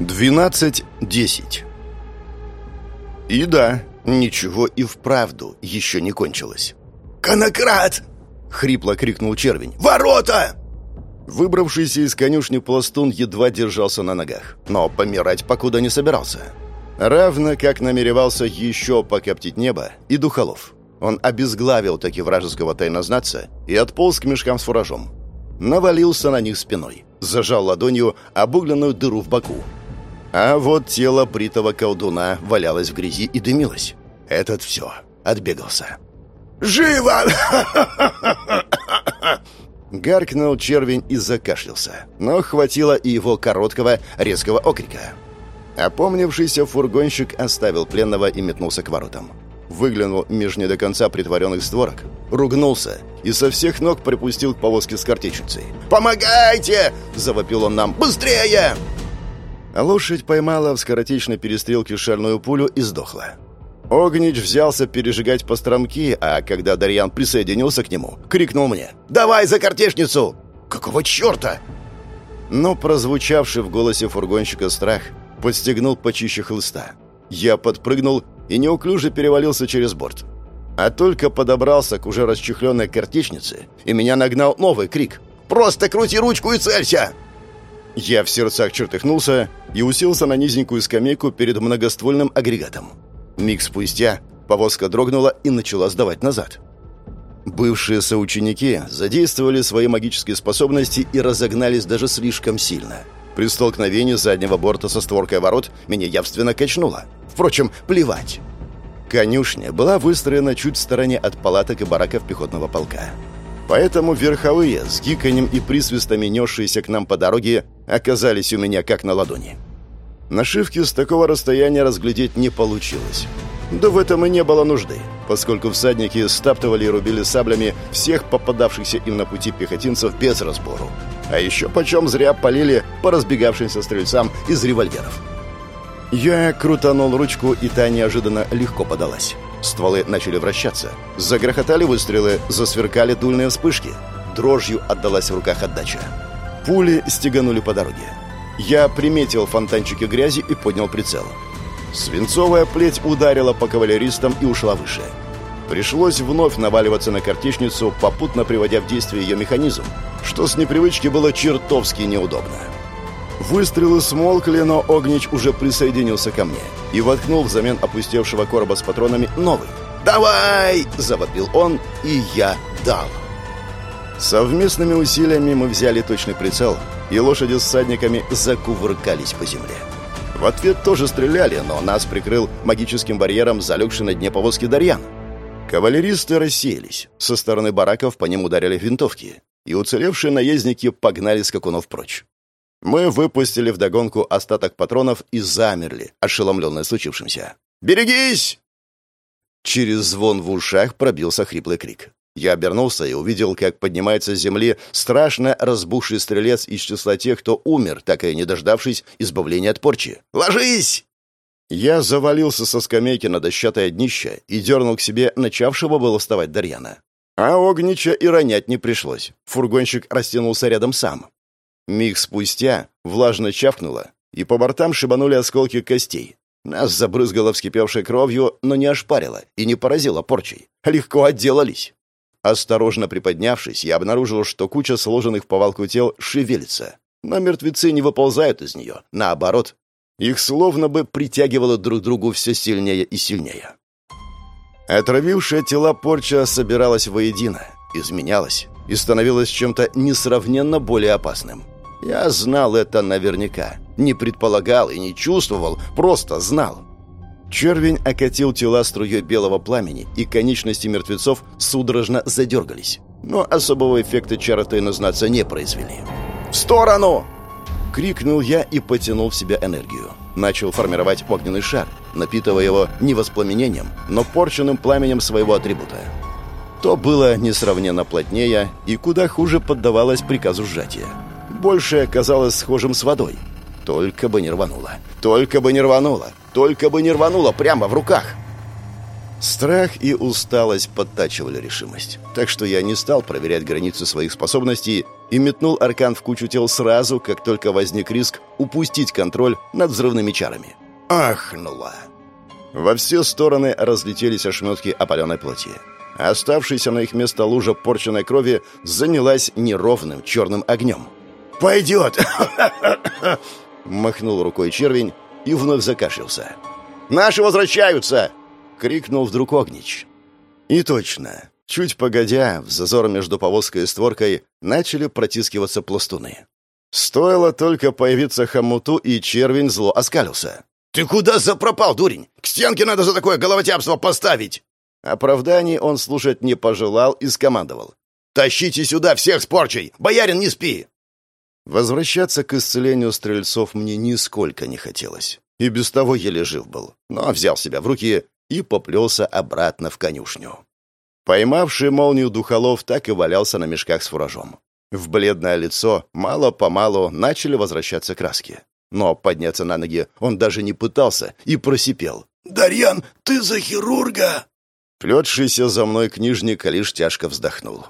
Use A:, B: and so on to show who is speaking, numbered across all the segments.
A: 12.10 И да, ничего и вправду еще не кончилось.
B: «Конократ!» — хрипло крикнул червень. «Ворота!»
A: Выбравшийся из конюшни пластун едва держался на ногах, но помирать покуда не собирался. Равно как намеревался еще покоптить небо и духолов. Он обезглавил таки вражеского тайнознатца и отполз к мешкам с фуражом. Навалился на них спиной, зажал ладонью обугленную дыру в боку. А вот тело бритого колдуна валялось в грязи и дымилось. Этот все, отбегался.
B: «Живо!»
A: Гаркнул червень и закашлялся, но хватило и его короткого, резкого окрика. Опомнившийся фургонщик оставил пленного и метнулся к воротам. Выглянул меж не до конца притворенных створок, ругнулся и со всех ног припустил к повозке с картечницей.
B: «Помогайте!» — завопил он нам. «Быстрее!»
A: Лошадь поймала в скоротечной перестрелке шальную пулю и сдохла. Огнич взялся пережигать постромки, а когда Дарьян присоединился к нему, крикнул мне «Давай за картешницу!»
B: «Какого черта?»
A: Но прозвучавший в голосе фургонщика страх подстегнул почище хлыста. Я подпрыгнул и неуклюже перевалился через борт. А только подобрался к уже расчехленной картечнице, и меня нагнал новый крик «Просто крути ручку и целься!» Я в сердцах чертыхнулся и уселся на низенькую скамейку перед многоствольным агрегатом. Миг спустя повозка дрогнула и начала сдавать назад. Бывшие соученики задействовали свои магические способности и разогнались даже слишком сильно. При столкновении заднего борта со створкой ворот меня явственно качнуло. Впрочем, плевать. Конюшня была выстроена чуть в стороне от палаток и бараков пехотного полка. Поэтому верховые, с гиканьем и присвистами несшиеся к нам по дороге, оказались у меня как на ладони. Нашивки с такого расстояния разглядеть не получилось. Да в этом и не было нужды, поскольку всадники стаптывали и рубили саблями всех попадавшихся им на пути пехотинцев без разбору. А еще почем зря полили по разбегавшимся стрельцам из револьверов. Я крутанул ручку, и та неожиданно легко подалась. Стволы начали вращаться. Загрохотали выстрелы, засверкали дульные вспышки. Дрожью отдалась в руках отдача. Пули стеганули по дороге. Я приметил фонтанчики грязи и поднял прицел. Свинцовая плеть ударила по кавалеристам и ушла выше. Пришлось вновь наваливаться на картечницу, попутно приводя в действие ее механизм, что с непривычки было чертовски неудобно. Выстрелы смолкли, но Огнич уже присоединился ко мне и воткнул взамен опустевшего короба с патронами новый. «Давай!» – завопил он, и я дал. Совместными усилиями мы взяли точный прицел – и лошади с садниками закувыркались по земле. В ответ тоже стреляли, но нас прикрыл магическим барьером залегший на дне повозки Дарьян. Кавалеристы рассеялись. Со стороны бараков по ним ударили винтовки, и уцелевшие наездники погнали скакунов прочь. Мы выпустили вдогонку остаток патронов и замерли, ошеломленные случившимся. «Берегись!» Через звон в ушах пробился хриплый крик. Я обернулся и увидел, как поднимается с земли страшно разбухший стрелец из числа тех, кто умер, так и не дождавшись избавления от порчи. «Ложись!» Я завалился со скамейки на дощатое днище и дернул к себе начавшего было вставать Дарьяна. А Огнича и ронять не пришлось. Фургонщик растянулся рядом сам. Миг спустя влажно чавкнуло, и по бортам шибанули осколки костей. Нас забрызгало вскипевшей кровью, но не ошпарило и не поразило порчей. Легко отделались. Осторожно приподнявшись, я обнаружил, что куча сложенных в повалку тел шевелится. Но мертвецы не выползают из нее. Наоборот, их словно бы притягивало друг к другу все сильнее и сильнее. Отравившая тела порча собиралась воедино, изменялась и становилась чем-то несравненно более опасным. Я знал это наверняка. Не предполагал и не чувствовал, просто знал. Червень окатил тела струей белого пламени, и конечности мертвецов судорожно задергались. Но особого эффекта чары тайнознаться не произвели. «В сторону!» — крикнул я и потянул в себя энергию. Начал формировать огненный шар, напитывая его не воспламенением, но порченным пламенем своего атрибута. То было несравненно плотнее и куда хуже поддавалось приказу сжатия. Большее казалось схожим с водой. Только бы не рвануло. Только бы не рвануло. Только бы не рвануло прямо в руках. Страх и усталость подтачивали решимость. Так что я не стал проверять границы своих способностей и метнул аркан в кучу тел сразу, как только возник риск упустить контроль над взрывными чарами. Ахнула! Во все стороны разлетелись ошметки опаленной плоти. Оставшаяся на их место лужа порченной крови занялась неровным черным огнем.
B: «Пойдет!»
A: Махнул рукой червень и вновь закашлялся. «Наши возвращаются!» — крикнул вдруг Огнич. И точно. Чуть погодя, в зазор между повозкой и створкой начали протискиваться пластуны. Стоило только появиться хомуту, и червень зло оскалился.
B: «Ты куда запропал, дурень? К стенке надо за такое головотяпство поставить!»
A: Оправданий он слушать не пожелал и скомандовал.
B: «Тащите сюда всех с порчей! Боярин, не спи!»
A: Возвращаться к исцелению стрельцов мне нисколько не хотелось. И без того еле жив был, но взял себя в руки и поплелся обратно в конюшню. Поймавший молнию духолов так и валялся на мешках с фуражом. В бледное лицо мало-помалу начали возвращаться краски. Но подняться на ноги он даже не пытался и просипел.
B: «Дарьян, ты за хирурга!»
A: Плетшийся за мной книжник лишь тяжко вздохнул.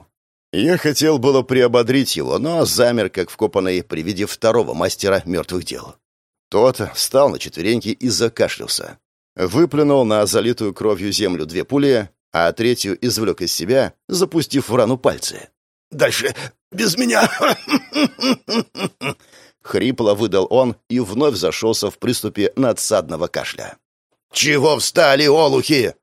A: Я хотел было приободрить его, но замер, как вкопанный при виде второго мастера мертвых дел. Тот встал на четвереньки и закашлялся. Выплюнул на залитую кровью землю две пули, а третью извлек из себя, запустив в рану пальцы.
B: «Дальше без меня!»
A: Хрипло выдал он и вновь зашелся в приступе надсадного кашля.
B: «Чего встали, олухи?»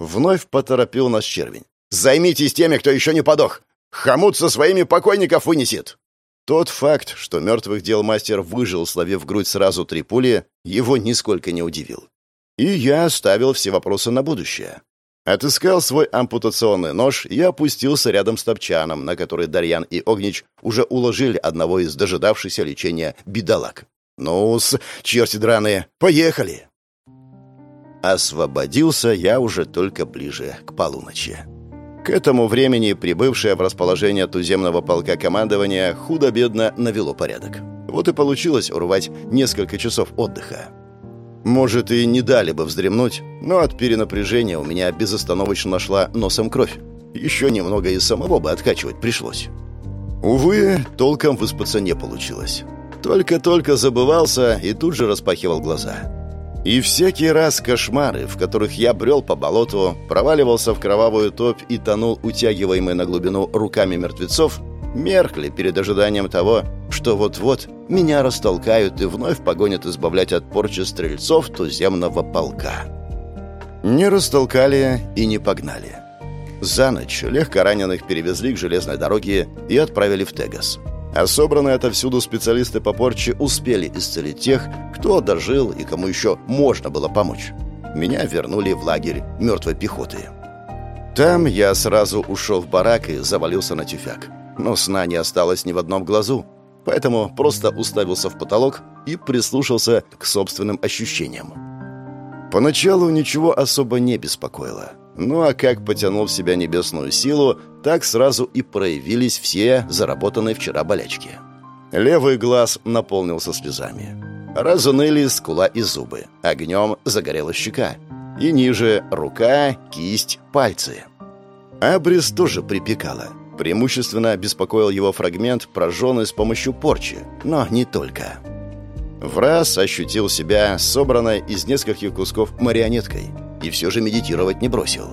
A: Вновь поторопил нас червень. «Займитесь теми, кто еще не подох! Хомут со своими покойников вынесет!» Тот факт, что мертвых дел мастер выжил, словив грудь сразу три пули, его нисколько не удивил. И я оставил все вопросы на будущее. Отыскал свой ампутационный нож и опустился рядом с топчаном, на который Дарьян и Огнич уже уложили одного из дожидавшихся лечения бедолаг. «Ну-с, черти драные, поехали!» Освободился я уже только ближе к полуночи. К этому времени прибывшее в расположение туземного полка командования худо-бедно навело порядок. Вот и получилось урвать несколько часов отдыха. Может, и не дали бы вздремнуть, но от перенапряжения у меня безостановочно нашла носом кровь. Еще немного и самого бы откачивать пришлось. Увы, толком выспаться не получилось. Только-только забывался и тут же распахивал глаза. И всякий раз кошмары, в которых я брел по болоту, проваливался в кровавую топь и тонул утягиваемый на глубину руками мертвецов, меркли перед ожиданием того, что вот-вот меня растолкают и вновь погонят избавлять от порчи стрельцов туземного полка. Не растолкали и не погнали. За ночь легкораненых перевезли к железной дороге и отправили в Тегас. А собранные отовсюду специалисты по порче успели исцелить тех, кто дожил и кому еще можно было помочь. Меня вернули в лагерь мертвой пехоты. Там я сразу ушел в барак и завалился на тюфяк. Но сна не осталось ни в одном глазу, поэтому просто уставился в потолок и прислушался к собственным ощущениям. Поначалу ничего особо не беспокоило. Ну а как потянул в себя небесную силу, так сразу и проявились все заработанные вчера болячки. Левый глаз наполнился слезами. Разуныли скула и зубы. Огнем загорела щека. И ниже рука, кисть, пальцы. Абрис тоже припекала. Преимущественно беспокоил его фрагмент, прожженный с помощью порчи. Но не только. В раз ощутил себя собранной из нескольких кусков марионеткой. И все же медитировать не бросил.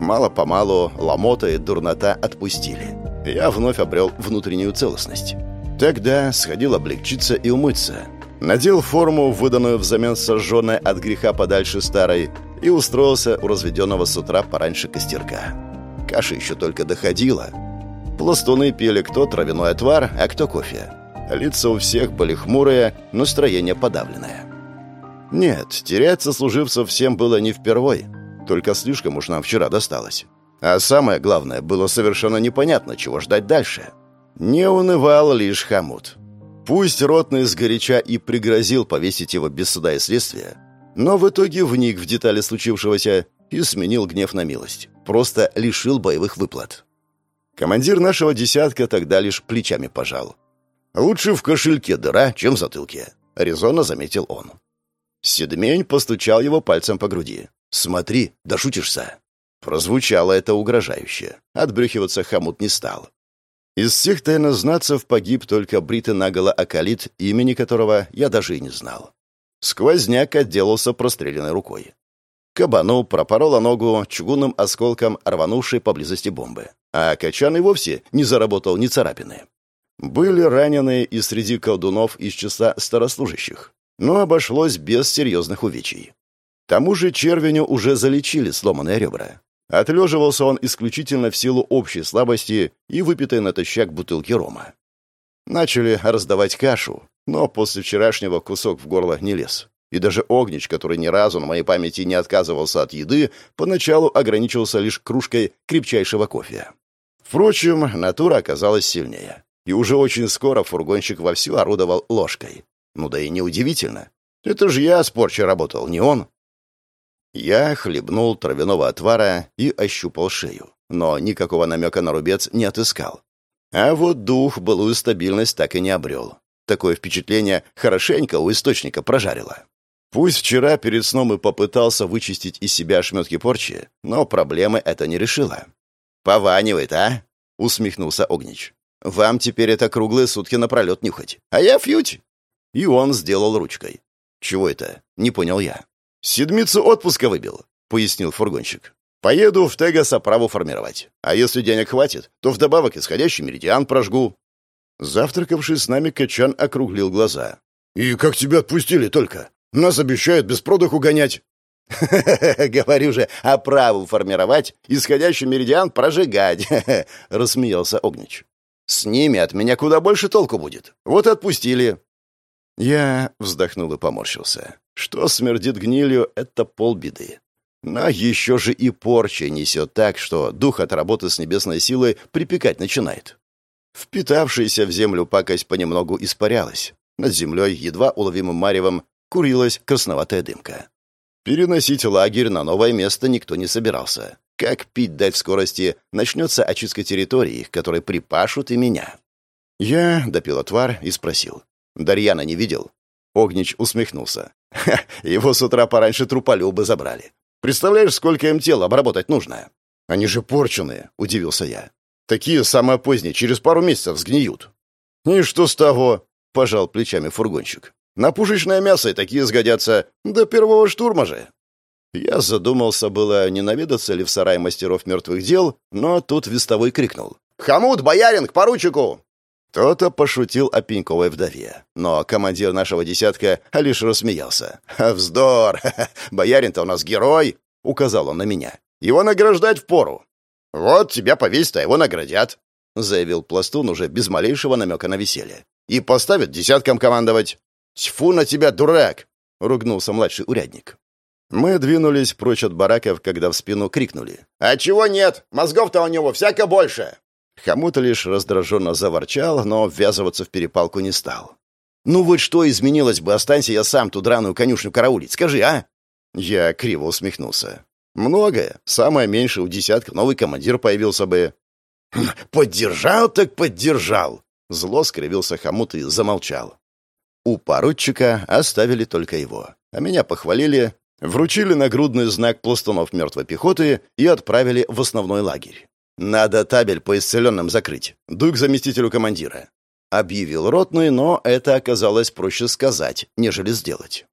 A: Мало-помалу ломота и дурнота отпустили. Я вновь обрел внутреннюю целостность. Тогда сходил облегчиться и умыться. Надел форму, выданную взамен сожженной от греха подальше старой, и устроился у разведенного с утра пораньше костерка. Каша еще только доходила. Пластуны пили кто травяной отвар, а кто кофе. Лица у всех были хмурые, настроение подавленное. Нет, терять сослуживцев всем было не впервой. Только слишком уж нам вчера досталось. А самое главное, было совершенно непонятно, чего ждать дальше. Не унывал лишь хомут. Пусть ротный сгоряча и пригрозил повесить его без суда и следствия, но в итоге вник в детали случившегося и сменил гнев на милость. Просто лишил боевых выплат. Командир нашего десятка тогда лишь плечами пожал. «Лучше в кошельке дыра, чем в затылке», — резонно заметил он. Седмень постучал его пальцем по груди. «Смотри, дошутишься!» Прозвучало это угрожающе. Отбрюхиваться хомут не стал. Из всех тайнознацев погиб только бритый наголо Акалит, имени которого я даже и не знал. Сквозняк отделался простреленной рукой. Кабану пропорола ногу чугунным осколком рванувшей поблизости бомбы, а Качан и вовсе не заработал ни царапины. Были раненые и среди колдунов из числа старослужащих, но обошлось без серьезных увечий. Тому же червеню уже залечили сломанные ребра. Отлеживался он исключительно в силу общей слабости и выпитой натощак бутылки рома. Начали раздавать кашу, но после вчерашнего кусок в горло не лез. И даже Огнич, который ни разу на моей памяти не отказывался от еды, поначалу ограничивался лишь кружкой крепчайшего кофе. Впрочем, натура оказалась сильнее. И уже очень скоро фургонщик вовсю орудовал ложкой. Ну да и неудивительно. Это же я с порчей работал, не он. Я хлебнул травяного отвара и ощупал шею, но никакого намека на рубец не отыскал. А вот дух былую стабильность так и не обрел. Такое впечатление хорошенько у источника прожарило. Пусть вчера перед сном и попытался вычистить из себя ошметки порчи, но проблемы это не решило. «Пованивает, а?» — усмехнулся Огнич. «Вам теперь это круглые сутки напролет нюхать, а я фьють!» И он сделал ручкой. «Чего это?» — не понял я. «Седмицу отпуска выбил», — пояснил фургонщик. «Поеду в Тегас оправу формировать. А если денег хватит, то вдобавок исходящий меридиан прожгу». Завтракавший с нами Качан округлил глаза.
B: «И как тебя отпустили только? Нас обещают без продыху гонять».
A: «Говорю же, оправу формировать, исходящий меридиан прожигать», — рассмеялся Огнич. «С ними от меня куда больше толку будет. Вот и отпустили». Я вздохнул и поморщился. Что смердит гнилью, это полбеды. Но еще же и порча несет так, что дух от работы с небесной силой припекать начинает. Впитавшаяся в землю пакость понемногу испарялась. Над землей, едва уловимым маревом, курилась красноватая дымка. Переносить лагерь на новое место никто не собирался. Как пить дать в скорости, начнется очистка территории, которой припашут и меня. Я допил отвар и спросил. «Дарьяна не видел?» Огнич усмехнулся. Ха, его с утра пораньше труполюбы забрали. Представляешь, сколько им тела обработать нужно? Они же порченые, удивился я. Такие самые поздние, через пару месяцев сгниют. И что с того? Пожал плечами фургонщик. На пушечное мясо и такие сгодятся до первого штурма же. Я задумался было, не наведаться ли в сарай мастеров мертвых дел, но тут вестовой крикнул. «Хамут, боярин, к поручику!» Кто-то пошутил о Пеньковой вдове, но командир нашего десятка лишь рассмеялся. «Вздор! Боярин-то у нас герой!» — указал он на меня. «Его награждать впору!» «Вот тебя повесят, а его наградят!» — заявил Пластун уже без малейшего намека на веселье. «И поставят десяткам командовать!» «Тьфу на тебя, дурак!» — ругнулся младший урядник. Мы двинулись прочь от бараков, когда в спину крикнули. «А чего нет? Мозгов-то у него всяко больше!» Хомут лишь раздраженно заворчал, но ввязываться в перепалку не стал. «Ну вот что изменилось бы, останься я сам ту драную конюшню караулить, скажи, а?» Я криво усмехнулся. «Многое. Самое меньшее у десятка новый командир появился бы». «Хм, «Поддержал так поддержал!» Зло скривился хомут и замолчал. У поручика оставили только его, а меня похвалили, вручили нагрудный знак пластунов мертвой пехоты и отправили в основной лагерь. «Надо табель по исцеленным закрыть. Дуй к заместителю командира». Объявил ротный, но это оказалось проще сказать, нежели сделать.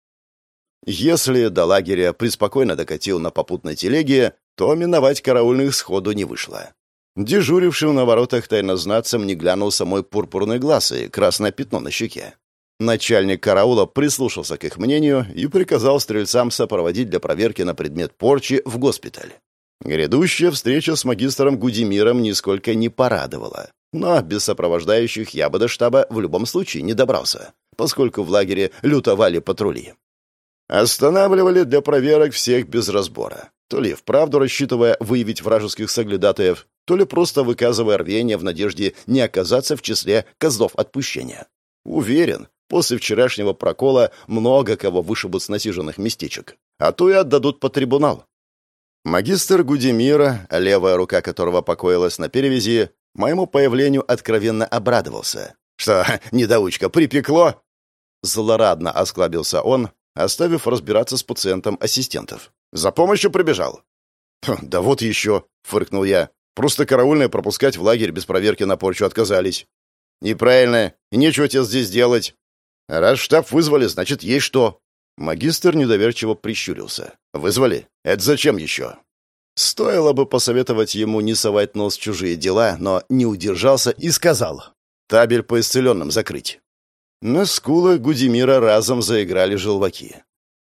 A: Если до лагеря преспокойно докатил на попутной телеге, то миновать караульных сходу не вышло. Дежурившим на воротах тайнознацам не глянул самой пурпурный глаз и красное пятно на щеке. Начальник караула прислушался к их мнению и приказал стрельцам сопроводить для проверки на предмет порчи в госпиталь. Грядущая встреча с магистром Гудимиром нисколько не порадовала. Но без сопровождающих я бы до штаба в любом случае не добрался, поскольку в лагере лютовали патрули. Останавливали для проверок всех без разбора. То ли вправду рассчитывая выявить вражеских соглядатаев, то ли просто выказывая рвение в надежде не оказаться в числе козлов отпущения. Уверен, после вчерашнего прокола много кого вышибут с насиженных местечек, а то и отдадут по трибунал. Магистр Гудимира, левая рука которого покоилась на перевязи, моему появлению откровенно обрадовался. «Что, недоучка, припекло?» Злорадно осклабился он, оставив разбираться с пациентом ассистентов. «За помощью прибежал». «Да вот еще», — фыркнул я. Просто караульные пропускать в лагерь без проверки на порчу отказались. Неправильно. И нечего тебе здесь делать. Раз штаб вызвали, значит, есть что. Магистр недоверчиво прищурился. Вызвали? Это зачем еще? Стоило бы посоветовать ему не совать нос в чужие дела, но не удержался и сказал. Табель по исцеленным закрыть. На скулах Гудимира разом заиграли желваки.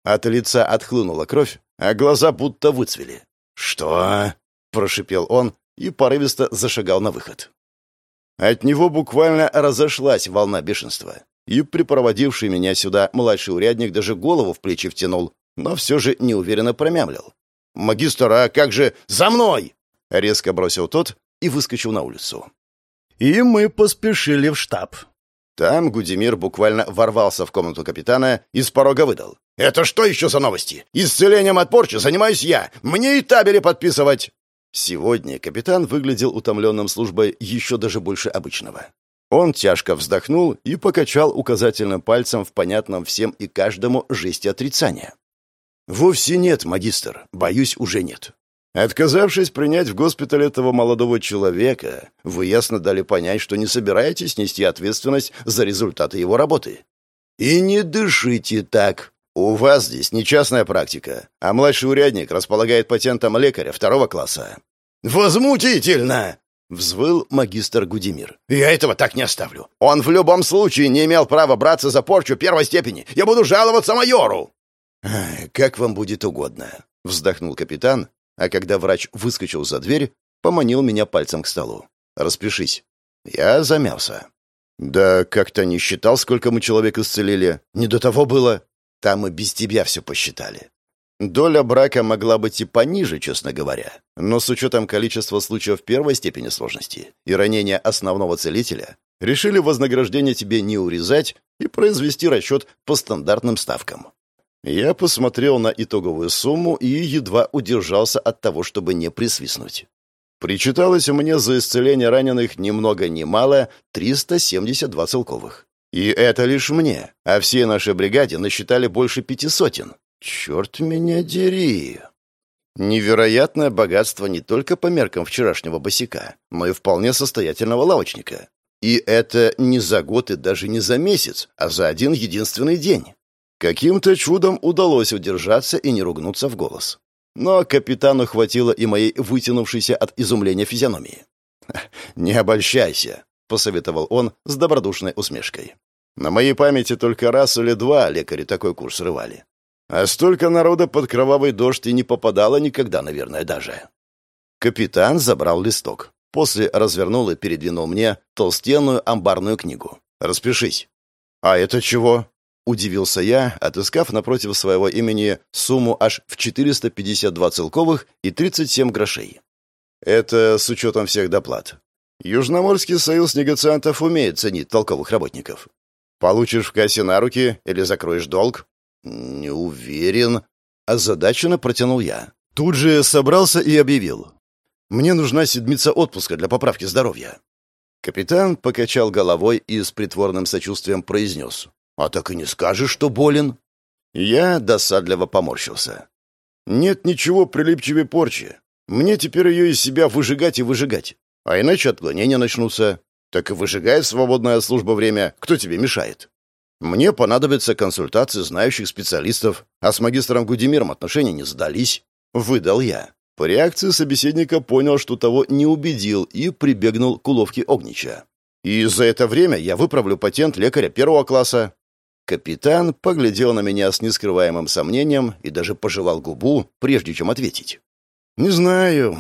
A: От лица отхлынула кровь, а глаза будто выцвели. «Что?» — прошипел он и порывисто зашагал на выход. От него буквально разошлась волна бешенства, и припроводивший меня сюда младший урядник даже голову в плечи втянул, но все же неуверенно промямлил. «Магистр, а как же за мной?» — резко бросил тот и выскочил на улицу. И мы поспешили в штаб. Там Гудимир буквально ворвался в комнату капитана и с порога выдал. «Это что еще за новости? Исцелением от порчи занимаюсь я! Мне и табели подписывать!» Сегодня капитан выглядел утомленным службой еще даже больше обычного. Он тяжко вздохнул и покачал указательным пальцем в понятном всем и каждому жесте отрицания. «Вовсе нет, магистр. Боюсь, уже нет. Отказавшись принять в госпиталь этого молодого человека, вы ясно дали понять, что не собираетесь нести ответственность за результаты его работы. И не дышите так. У вас здесь не частная практика, а младший урядник располагает патентом лекаря второго класса. «Возмутительно!» — взвыл магистр Гудимир. «Я этого так не оставлю. Он в любом случае не имел права браться за порчу первой степени. Я буду жаловаться майору!» «Как вам будет угодно», — вздохнул капитан а когда врач выскочил за дверь, поманил меня пальцем к столу. «Распишись». Я замялся. «Да как-то не считал, сколько мы человек исцелили. Не до того было. Там мы без тебя все посчитали. Доля брака могла быть и пониже, честно говоря. Но с учетом количества случаев первой степени сложности и ранения основного целителя, решили вознаграждение тебе не урезать и произвести расчет по стандартным ставкам. Я посмотрел на итоговую сумму и едва удержался от того, чтобы не присвистнуть. Причиталось мне за исцеление раненых ни много ни мало 372 целковых. И это лишь мне, а всей нашей бригаде насчитали больше пяти сотен. Черт меня дери! Невероятное богатство не только по меркам вчерашнего босика, но и вполне состоятельного лавочника. И это не за год и даже не за месяц, а за один единственный день. Каким-то чудом удалось удержаться и не ругнуться в голос. Но капитану хватило и моей вытянувшейся от изумления физиономии. «Не обольщайся», — посоветовал он с добродушной усмешкой. «На моей памяти только раз или два лекари такой курс рывали. А столько народа под кровавый дождь и не попадало никогда, наверное, даже». Капитан забрал листок. После развернул и передвинул мне толстенную амбарную книгу. «Распишись». «А это чего?» Удивился я, отыскав напротив своего имени сумму аж в 452 целковых и 37 грошей. Это с учетом всех доплат. Южноморский союз негациантов умеет ценить толковых работников. Получишь в кассе на руки или закроешь долг? Не уверен. Озадаченно протянул я. Тут же собрался и объявил. Мне нужна седмица отпуска для поправки здоровья. Капитан покачал головой и с притворным сочувствием произнес. «А так и не скажешь, что болен». Я досадливо поморщился. «Нет ничего прилипчивее порчи. Мне теперь ее из себя выжигать и выжигать. А иначе отклонения начнутся. Так и выжигай в свободное от службы время. Кто тебе мешает?» Мне понадобятся консультации знающих специалистов, а с магистром Гудимиром отношения не сдались. Выдал я. По реакции собеседника понял, что того не убедил и прибегнул к уловке Огнича. И за это время я выправлю патент лекаря первого класса. Капитан поглядел на меня с нескрываемым сомнением и даже пожевал губу, прежде чем ответить. «Не знаю,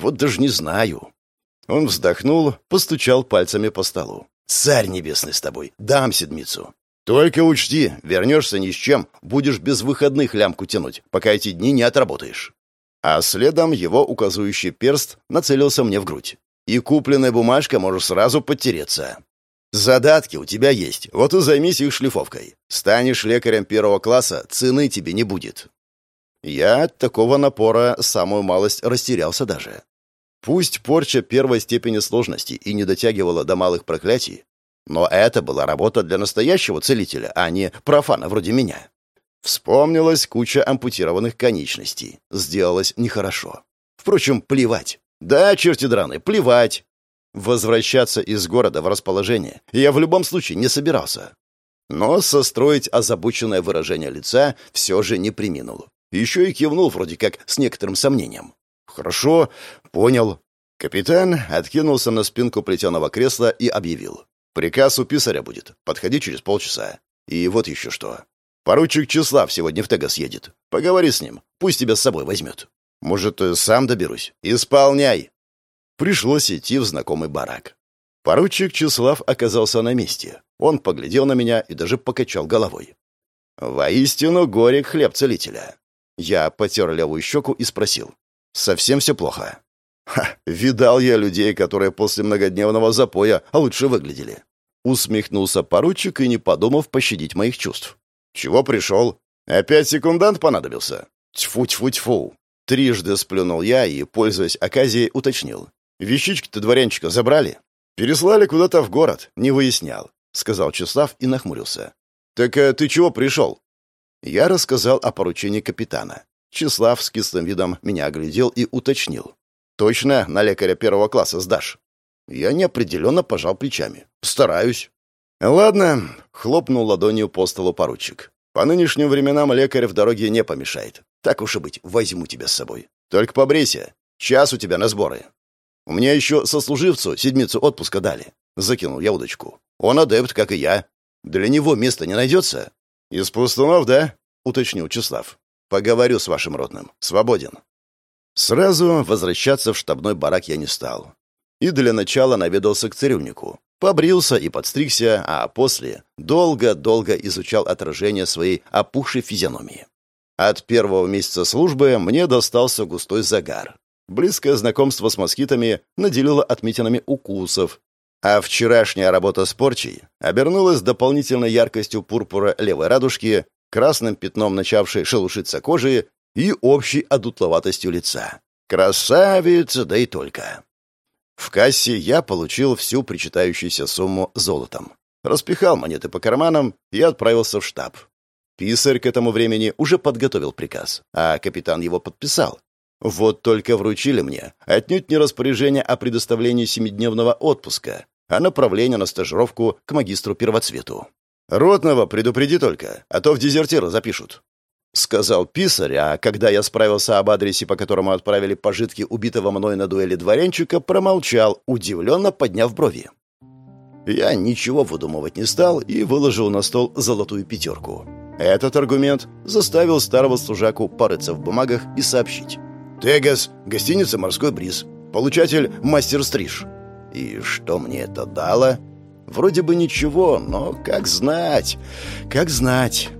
A: вот даже не знаю». Он вздохнул, постучал пальцами по столу. «Царь небесный с тобой, дам седмицу. Только учти, вернешься ни с чем, будешь без выходных лямку тянуть, пока эти дни не отработаешь». А следом его указывающий перст нацелился мне в грудь. «И купленная бумажка можешь сразу подтереться». Задатки у тебя есть, вот и займись их шлифовкой. Станешь лекарем первого класса, цены тебе не будет». Я от такого напора самую малость растерялся даже. Пусть порча первой степени сложности и не дотягивала до малых проклятий, но это была работа для настоящего целителя, а не профана вроде меня. Вспомнилась куча ампутированных конечностей. Сделалось нехорошо. Впрочем, плевать. Да, черти драны, плевать. Возвращаться из города в расположение я в любом случае не собирался. Но состроить озабоченное выражение лица все же не приминул. Еще и кивнул вроде как с некоторым сомнением. «Хорошо, понял». Капитан откинулся на спинку плетеного кресла и объявил. «Приказ у писаря будет. Подходи через полчаса. И вот еще что. Поручик Числав сегодня в Тегас едет. Поговори с ним. Пусть тебя с собой возьмет. Может, сам доберусь. Исполняй!» Пришлось идти в знакомый барак. Поручик Числав оказался на месте. Он поглядел на меня и даже покачал головой. «Воистину горе хлеб целителя». Я потер левую щеку и спросил. «Совсем все плохо?» «Ха, видал я людей, которые после многодневного запоя лучше выглядели». Усмехнулся поручик и, не подумав, пощадить моих чувств. «Чего пришел? Опять секундант понадобился?» «Тьфу-тьфу-тьфу!» Трижды сплюнул я и, пользуясь оказией, уточнил. «Вещички-то дворянчика забрали?» «Переслали куда-то в город, не выяснял», — сказал Числав и нахмурился. «Так э, ты чего пришел?» Я рассказал о поручении капитана. Числав с кислым видом меня оглядел и уточнил. «Точно на лекаря первого класса сдашь?» Я неопределенно пожал плечами. «Стараюсь». «Ладно», — хлопнул ладонью по столу поручик. «По нынешним временам лекарь в дороге не помешает. Так уж и быть, возьму тебя с собой. Только побрейся. Час у тебя на сборы». У меня еще сослуживцу седмицу отпуска дали. Закинул я удочку. Он адепт, как и я. Для него места не найдется. Из пустунов, да? Уточнил Числав. Поговорю с вашим родным. Свободен. Сразу возвращаться в штабной барак я не стал. И для начала наведался к цирюльнику. Побрился и подстригся, а после долго-долго изучал отражение своей опухшей физиономии. От первого месяца службы мне достался густой загар. Близкое знакомство с москитами наделило отметинами укусов, а вчерашняя работа с порчей обернулась дополнительной яркостью пурпура левой радужки, красным пятном начавшей шелушиться кожи и общей одутловатостью лица. Красавец, да и только. В кассе я получил всю причитающуюся сумму золотом. Распихал монеты по карманам и отправился в штаб. Писарь к этому времени уже подготовил приказ, а капитан его подписал, вот только вручили мне отнюдь не распоряжение о предоставлении семидневного отпуска, а направление на стажировку к магистру первоцвету. «Ротного предупреди только, а то в дезертира запишут», — сказал писарь, а когда я справился об адресе, по которому отправили пожитки убитого мной на дуэли дворянчика, промолчал, удивленно подняв брови. Я ничего выдумывать не стал и выложил на стол золотую пятерку. Этот аргумент заставил старого служаку порыться в бумагах и сообщить. Тегас, гостиница «Морской бриз». Получатель «Мастер Стриж». И что мне это дало? Вроде бы ничего, но как знать, как знать.